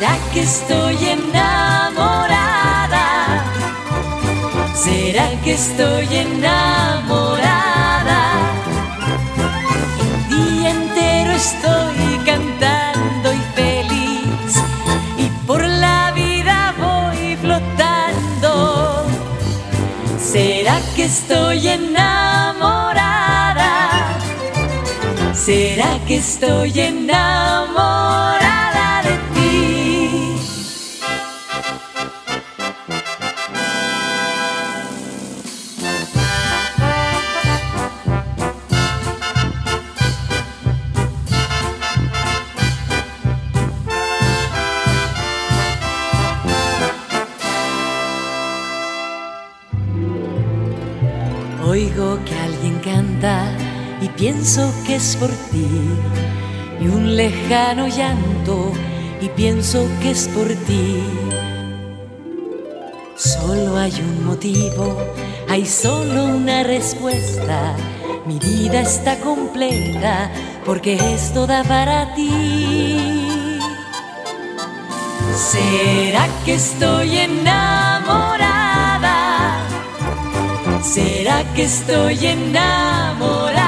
¿Será que estoy enamorada? ¿Será que estoy enamorada? El día entero estoy cantando y feliz y por la vida voy flotando. ¿Será que estoy enamorada? ¿Será que estoy enamorada Oigo que alguien canta y pienso que es por ti. Y un lejano llanto y pienso que es por ti. Solo hay un motivo, hay solo una respuesta. Mi vida está completa porque es toda para ti. ¿Será que estoy enamorada? ¿Será que estoy enamorada?